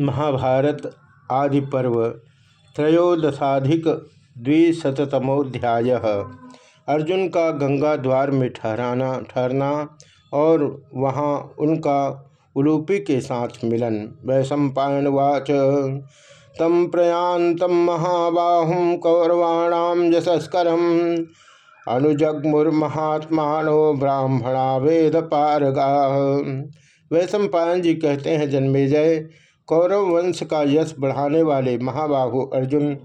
महाभारत आदि पर्व त्रयोदशाधिक द्विशतमोध्याय अर्जुन का गंगा द्वार में ठहराना, ठहरना और वहाँ उनका उलूपी के साथ मिलन। वैशंपायनवाच, तम प्रयांतम महाबाहुम कौरवाणाम यशस्करम अनुजगमुर्महात्मानो ब्राह्मणा वेद पारगा वैशंपायन जी कहते हैं, जन्मेजय कौरव वंश का यश बढ़ाने वाले महाबाहु अर्जुन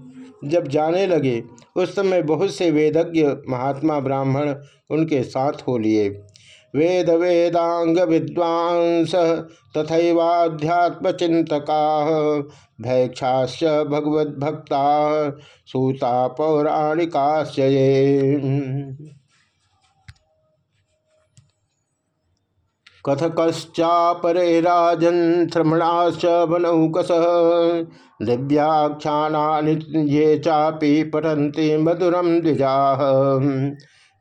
जब जाने लगे, उस समय बहुत से वेदज्ञ महात्मा ब्राह्मण उनके साथ हो लिए। वेद वेदांग विद्वांस तथैवाध्यात्म चिंतका भैक्षाश्च भगवद्भक्ता सूता पौराणिकाश्च कथकश्चापरे राजन श्रमणाश्च बनौकस दिव्याख्यानानि ये चापि मधुरम द्विजा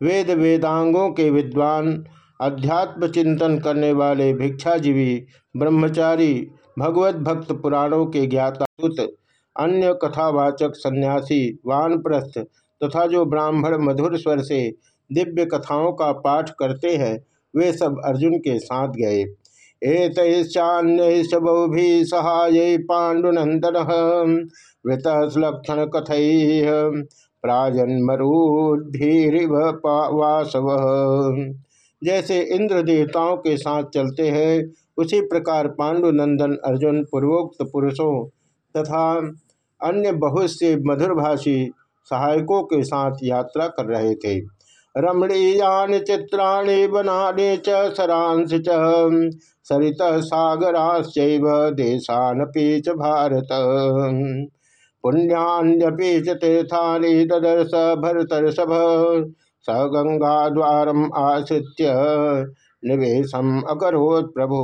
वेद वेदांगों के विद्वान अध्यात्म चिंतन करने वाले भिक्षाजीवी, ब्रह्मचारी भगवत भक्त पुराणों के ज्ञाता अन्य कथावाचक सन्यासी, वानप्रस्थ, तथा जो ब्राह्मण मधुर स्वर से दिव्य कथाओं का पाठ करते हैं वे सब अर्जुन के साथ गए। एतैश्चान्य सहाय पाण्डुनंदन वृत लक्षण कथ प्राजन्मरूधीरिव जैसे इंद्र देवताओं के साथ चलते हैं, उसी प्रकार पांडुनंदन अर्जुन पूर्वोक्त पुरुषों तथा अन्य बहुत से मधुरभाषी सहायकों के साथ यात्रा कर रहे थे। रमणीयान चित्राणि बनाने च सरांश च। सरित सागराश्चैव च भारत। पुण्यान्यपि च तीर्थानि ददर्श भरतर्षभ स गंगा द्वारम आश्रित्य निवेशम अकरोत् प्रभु।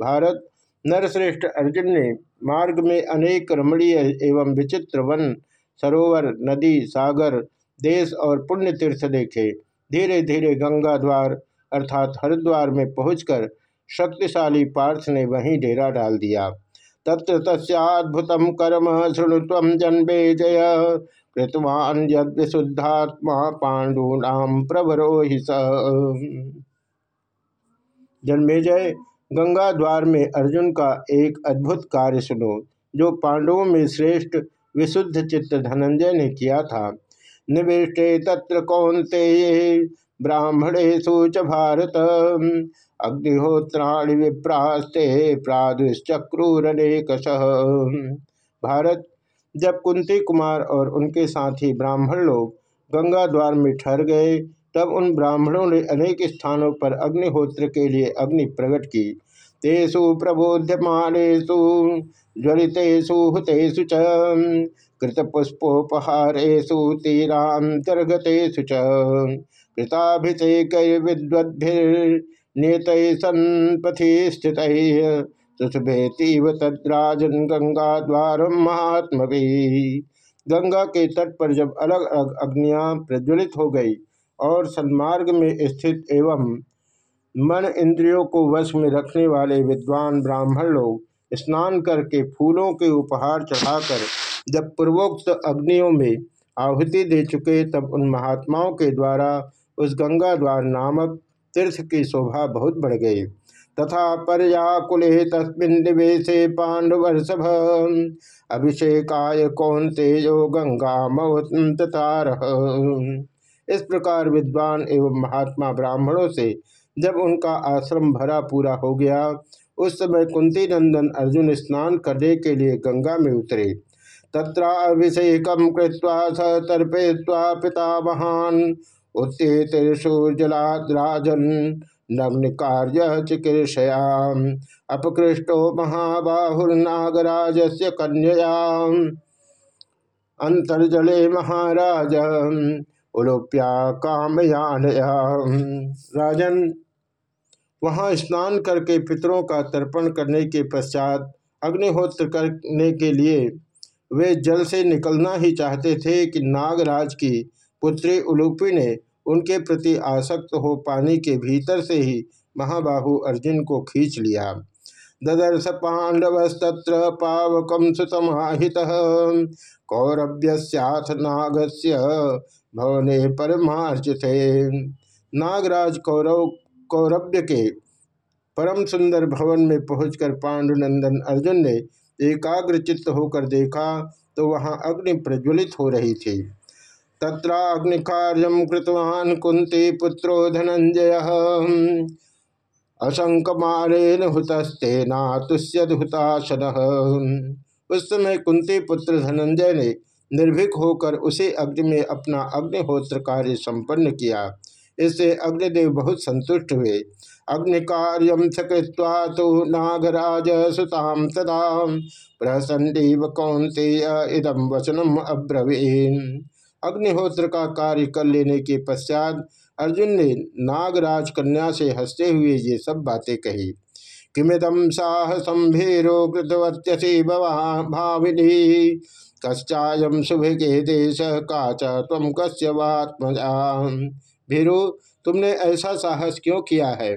भारत नरश्रेष्ठ अर्जुन ने मार्ग में अनेक रमणीय एवं विचित्र वन सरोवर, नदी, सागर देश और पुण्य तीर्थ देखे। धीरे धीरे गंगा द्वार अर्थात हरिद्वार में पहुंचकर शक्तिशाली पार्थ ने वहीं डेरा डाल दिया। तत्र तस्भुत कर्म शृणुत्व जन्मे जय। कृतवान यदुद्धात्मा पांडूनाम प्रभरो जन्मेजय गंगा द्वार में अर्जुन का एक अद्भुत कार्य सुनो, जो पांडवों में श्रेष्ठ विशुद्ध चित्त धनंजय ने किया था। निविष्टे तत्र कौंते ब्राह्मणेशु च भारत। अग्निहोत्राणि विप्रास्ते प्रादुश्चक्रूरनेकश। भारत, जब कुंती कुमार और उनके साथी ब्राह्मण लोग गंगा द्वार में ठहर गए, तब उन ब्राह्मणों ने अनेक स्थानों पर अग्निहोत्र के लिए अग्नि प्रकट की तेसु प्रबोध्यमानेषु, ज्वलितेषु, हुतेषु च, कृतपुष्पोपहारेषु तीरांतर्गतेषु च। कृताभिषेकैर्विद्वद्भिर्नियतैः सन्पथि स्थितैः सुशुभेतीव तद्राजन गंगा द्वार महात्मवी गंगा के तट पर जब अलग अलग अग्नियाँ प्रज्वलित हो गई और सन्मार्ग में स्थित एवं मन इंद्रियों को वश में रखने वाले विद्वान ब्राह्मण लोग स्नान करके फूलों के उपहार चढ़ाकर जब पूर्वोक्त अग्नियों में आहुति दे चुके तब उन महात्माओं के द्वारा उस गंगा द्वार नामक तीर्थ की शोभा बहुत बढ़ गई। तथा पर्याकुले तस्मिन्निवेशे पांडवर्षभ। अभिषेकाय कौनते जो गंगा मवतार इस प्रकार विद्वान एवं महात्मा ब्राह्मणों से जब उनका आश्रम भरा पूरा हो गया, उस समय कुंती नंदन अर्जुन स्नान करने के लिए गंगा में उतरे। तत्राभिषेक कृत्वा स तर्पय्वा पिता महान उत्तेजलाद्राजन नग्न कार्य चिकीर्षयाम, अपकृष्टो महाबाहुर्नागराज से कन्या अंतर्जले महाराज उलोप्या कामयान राजन वहाँ स्नान करके पितरों का तर्पण करने के पश्चात अग्निहोत्र करने के लिए वे जल से निकलना ही चाहते थे कि नागराज की पुत्री उलूपी ने उनके प्रति आसक्त हो पानी के भीतर से ही महाबाहु अर्जुन को खींच लिया। ददर्श पांडवस्तत्र पावकम सुतमाहितः कौरव्यस्याथ नागस्य भवने परमार्जिते। नागराज कौरव कौरव्य के परम सुंदर भवन में पहुंचकर पांडुनंदन अर्जुन ने एकाग्र चित्त होकर देखा तो वहाँ अग्नि प्रज्वलित हो रही थी। तत्राग्नि कार्य कृतवान कुंती पुत्रो धनंजय। असंकमारेण हुतस्तेना तुष्यदुताशन उस समय कुंती पुत्र धनंजय ने निर्भीक होकर उसी अग्नि में अपना अग्निहोत्र कार्य संपन्न किया। इससे अग्निदेव बहुत संतुष्ट हुए। अग्नि कार्य सकृत्वा तो नागराज सुताम तदा प्रसन्नीव कौंते इदम वचनम अब्रवीन। अग्निहोत्र का कार्य कर लेने के पश्चात अर्जुन ने नागराज कन्या से हँसते हुए ये सब बातें कही। किमिदम साहसम भीरो कृतवत्यसी भाविनी। कश्चायम के देश काच तम कश्यवात्मजा भीरु, तुमने ऐसा साहस क्यों किया है?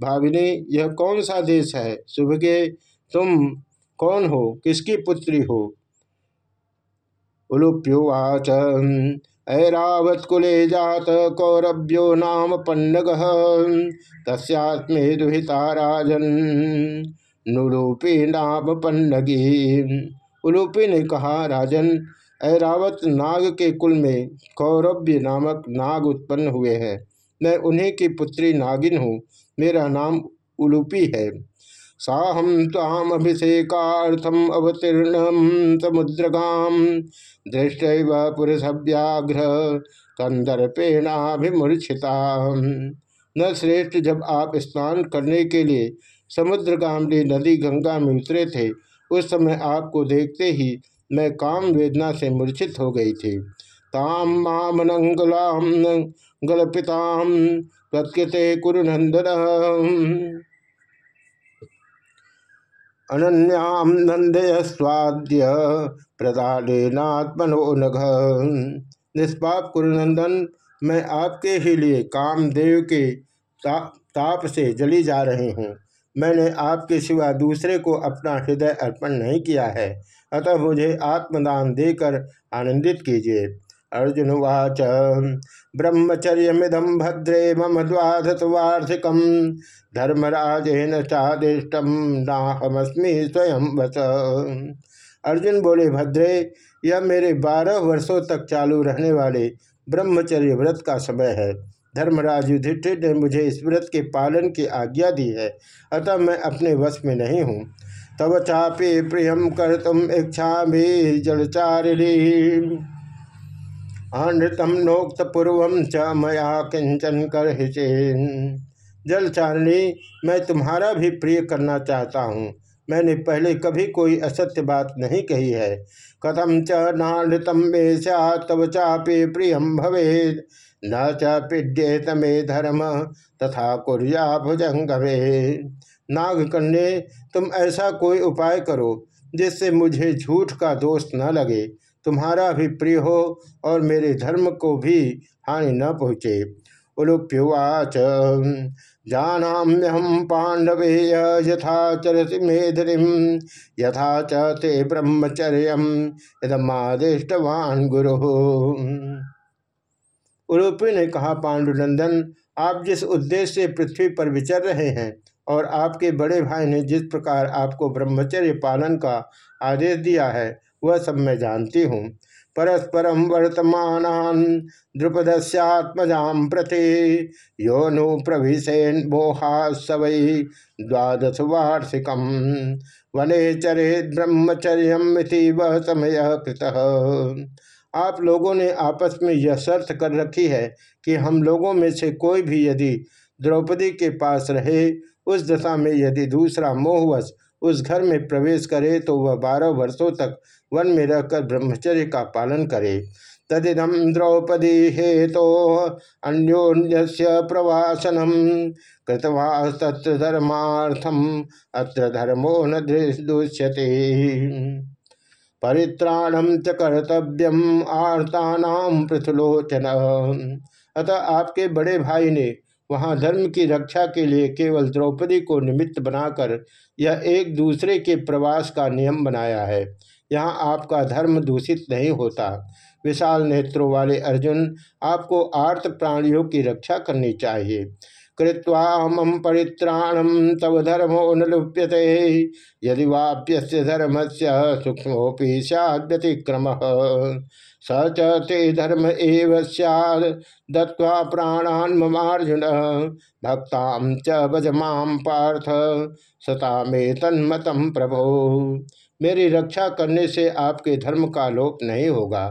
भाविनी, यह कौन सा देश है? के तुम कौन हो? किसकी पुत्री हो? उलुप्युवाच ऐरावत कुले जात कौरभ्यो नाम पन्नग तस्मे दुहिता राजन नुरूपी नाम पन्नगी। उलूपी ने कहा, राजन ऐरावत नाग के कुल में कौरव्य नामक नाग उत्पन्न हुए हैं। मैं उन्हीं की पुत्री नागिन हूँ। मेरा नाम उलूपी है। साहम ताम अभिषेकाथम अवतीर्ण समुद्रगाम दृष्ट पुरुष व्याघ्र कंदर्पेणाभिमूर्छिता न श्रेष्ठ जब आप स्नान करने के लिए समुद्र गामली नदी गंगा में उतरे थे, उस समय आपको देखते ही मैं काम वेदना से मूर्छित हो गई थी। ताम मामनंगलाम गलपिताम प्रत्यते कुरुनंदन अनन्याम नंदयस्वाद्य प्रदानात्मनो नघ। निष्पाप कुरुनंदन मैं आपके ही लिए कामदेव के ता, ताप से जली जा रही हूँ। मैंने आपके सिवा दूसरे को अपना हृदय अर्पण नहीं किया है। अतः मुझे आत्मदान देकर आनंदित कीजिए। अर्जुन वाच ब्रह्मचर्य मिदम भद्रे मम द्वादश वार्षिक धर्मराजेन चादिष्टम नाहमस्मी स्वयं वस अर्जुन बोले, भद्रे, यह मेरे बारह वर्षों तक चालू रहने वाले ब्रह्मचर्य व्रत का समय है। धर्मराज युधिष्ठिर ने मुझे इस व्रत के पालन की आज्ञा दी है, अतः मैं अपने वश में नहीं हूँ। तब चापे प्रियम कर तुम इच्छा भी जलचारिणी। अनृतम नोक्त पूर्व च मया किंचन कर जल चारणी मैं तुम्हारा भी प्रिय करना चाहता हूँ। मैंने पहले कभी कोई असत्य बात नहीं कही है। कथम च नानृतम मे तब चापे प्रियम भवे न च पीड्येत मे धर्म, तथा कुरिया भुजंगवे नाग कन्ने तुम ऐसा कोई उपाय करो, जिससे मुझे झूठ का दोष न लगे। तुम्हारा भी प्रिय हो और मेरे धर्म को भी हानि न पहुँचे। उलुप्युवाच जानाम्यहम पांडवे यथा चरति मेधरिम यथा च ब्रह्मचर्य यदमादिष्टवान गुरु। उलुपी ने कहा, पांडुनंदन, आप जिस उद्देश्य से पृथ्वी पर विचर रहे हैं और आपके बड़े भाई ने जिस प्रकार आपको ब्रह्मचर्य पालन का आदेश दिया है, वह सब मैं जानती हूँ। परस्परम वर्तमान द्रुपदस्यात्मजाम प्रति यो नु प्रभिषेन मोहा सवै द्वादश वार्षिकम। वने चरे ब्रह्मचर्य वह समय कृत। आप लोगों ने आपस में यह शर्त कर रखी है कि हम लोगों में से कोई भी यदि द्रौपदी के पास रहे उस दशा में यदि दूसरा मोहवश उस घर में प्रवेश करे तो वह बारह वर्षों तक वन में रहकर ब्रह्मचर्य का पालन करे। तदिदम द्रौपदी हेतो अन्योन्य प्रवासनम कृतवा तत्र धर्मार्थम अत्र धर्मो न दुष्यते परित्राणम च कर्तव्यम आर्ता पृथुलोचन अतः आपके बड़े भाई ने वहाँ धर्म की रक्षा के लिए केवल द्रौपदी को निमित्त बनाकर यह एक दूसरे के प्रवास का नियम बनाया है। यहाँ आपका धर्म दूषित नहीं होता। विशाल नेत्रों वाले अर्जुन, आपको आर्त प्राणियों की रक्षा करनी चाहिए। कृत्वा मम परित्राणम तव धर्मो न लुप्यते। यदि वाप्य धर्म से सूक्ष्मोपि सैद्यतिक्रम स चे धर्म एव सैद दत्वा प्राणान् भक्ता च भज माम पार्थ सता मे तन्मतम प्रभो। मेरी रक्षा करने से आपके धर्म का लोप नहीं होगा।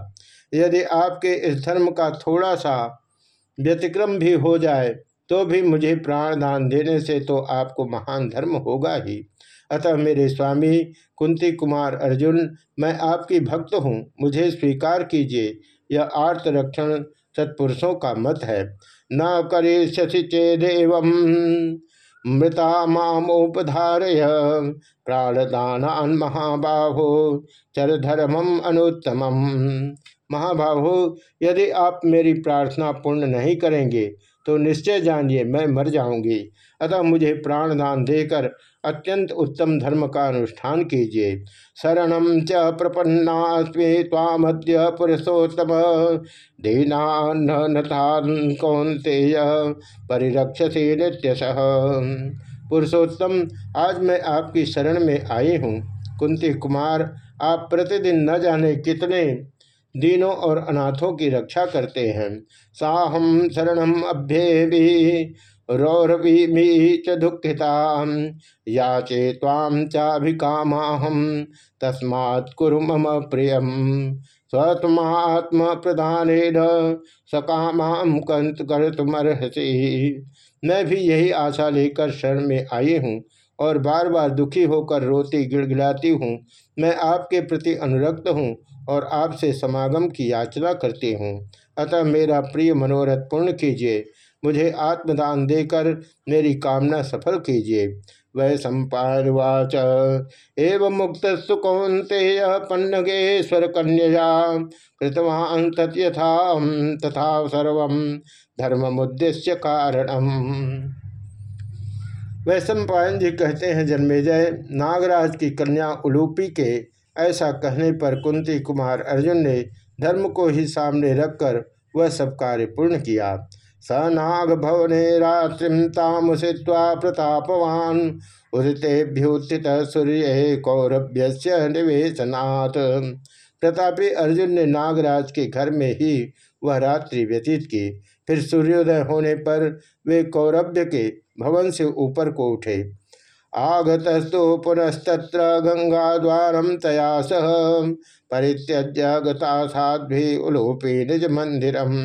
यदि आपके इस धर्म का थोड़ा सा व्यतिक्रम भी हो जाए तो भी मुझे प्राण दान देने से तो आपको महान धर्म होगा ही। अतः मेरे स्वामी, कुंती कुमार अर्जुन, मैं आपकी भक्त हूँ, मुझे स्वीकार कीजिए। यह आर्त रक्षण सत्पुरुषों का मत है। न करे शशि चेदेव मृता मामोपधारय प्राणदान महाबाहो चर धर्मम अनुत्तम महाबाहो, यदि आप मेरी प्रार्थना पूर्ण नहीं करेंगे तो निश्चय जानिए, मैं मर जाऊँगी। अतः मुझे प्राणदान देकर अत्यंत उत्तम धर्म का अनुष्ठान कीजिए। शरण च तामद्य पुरुषोत्तम। दीनान कौंतेय परिरक्षसी नित्यश। पुरुषोत्तम, आज मैं आपकी शरण में आई हूँ। कुंती कुमार, आप प्रतिदिन न जाने कितने दीनों और अनाथों की रक्षा करते हैं। साहम शरणम अभ्ये भी रौरवी मी च दुखिता याचे ताम चाभिकामाहम, तस्मात् कुरु मम प्रियम। स्वत्मात्म प्रधान सकामाम कंत कर तुमर्हसी मैं भी यही आशा लेकर शरण में आई हूँ और बार बार दुखी होकर रोती गिड़गिड़ाती हूँ। मैं आपके प्रति अनुरक्त हूँ और आपसे समागम की याचना करती हूँ। अतः मेरा प्रिय मनोरथ पूर्ण कीजिए। मुझे आत्मदान देकर मेरी कामना सफल कीजिए। वै सम्पावाच एवं मुक्त सुकौंते पन्नगेश्वर कन्या कृतवान तथा तथा सर्व धर्म मुद्देश्य कारणम। वैश्वपायन जी कहते हैं, जन्मेजय, नागराज की कन्या उलूपी के ऐसा कहने पर कुंती कुमार अर्जुन ने धर्म को ही सामने रखकर वह सब कार्य पूर्ण किया। स नाग भवने रात्रिम तामुषित्वा प्रतापवान। उदितेभ्युत्थित सूर्य कौरभ्य निवेशनाथ प्रतापी अर्जुन ने नागराज के घर में ही वह रात्रि व्यतीत की। फिर सूर्योदय होने पर वे कौरभ्य के भवन से ऊपर को उठे। आगतस्तु पुनस्तत्र गंगा द्वारम तया सह परित्यज्य गता साध्वी उलूपी निज मंदिरम।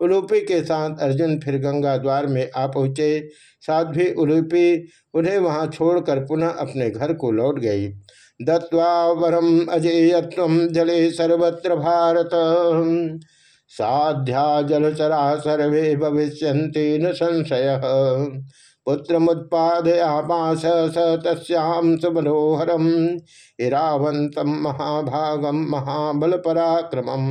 उलूपी के साथ अर्जुन फिर गंगा द्वार में आ पहुँचे। साध्वी उलूपी उन्हें वहाँ छोड़कर पुनः अपने घर को लौट गई। दत्वा वरम अजेयत्व जले सर्वत्र भारत। साध्या जलचरा सर्वे भविष्य न संशय। पुत्र मुत्पादयामास स तस्याम सुमनोहरम इरावंतम महाभागम महाबल पराक्रमम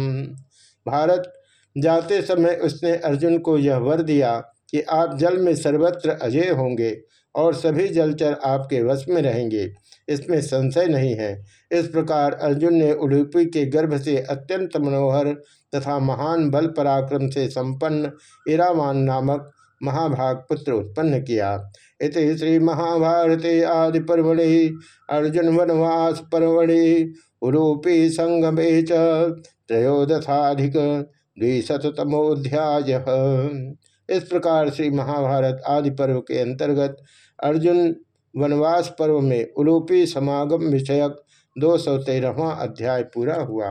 भारत जाते समय उसने अर्जुन को यह वर दिया कि आप जल में सर्वत्र अजय होंगे और सभी जलचर आपके वश में रहेंगे। इसमें संशय नहीं है। इस प्रकार अर्जुन ने उडुपी के गर्भ से अत्यंत मनोहर तथा महान बल पराक्रम से संपन्न इरावान नामक महाभाग पुत्र उत्पन्न किया। इत श्री महाभारते आदि पर्वणि अर्जुन वनवास पर्वणि उरूपी संगमे त्रयोदशाधिक द्विशतमोध्याय इस प्रकार श्री महाभारत आदि पर्व के अंतर्गत अर्जुन वनवास पर्व में उलूपी समागम विषयक दो सौ तेरहवा अध्याय पूरा हुआ।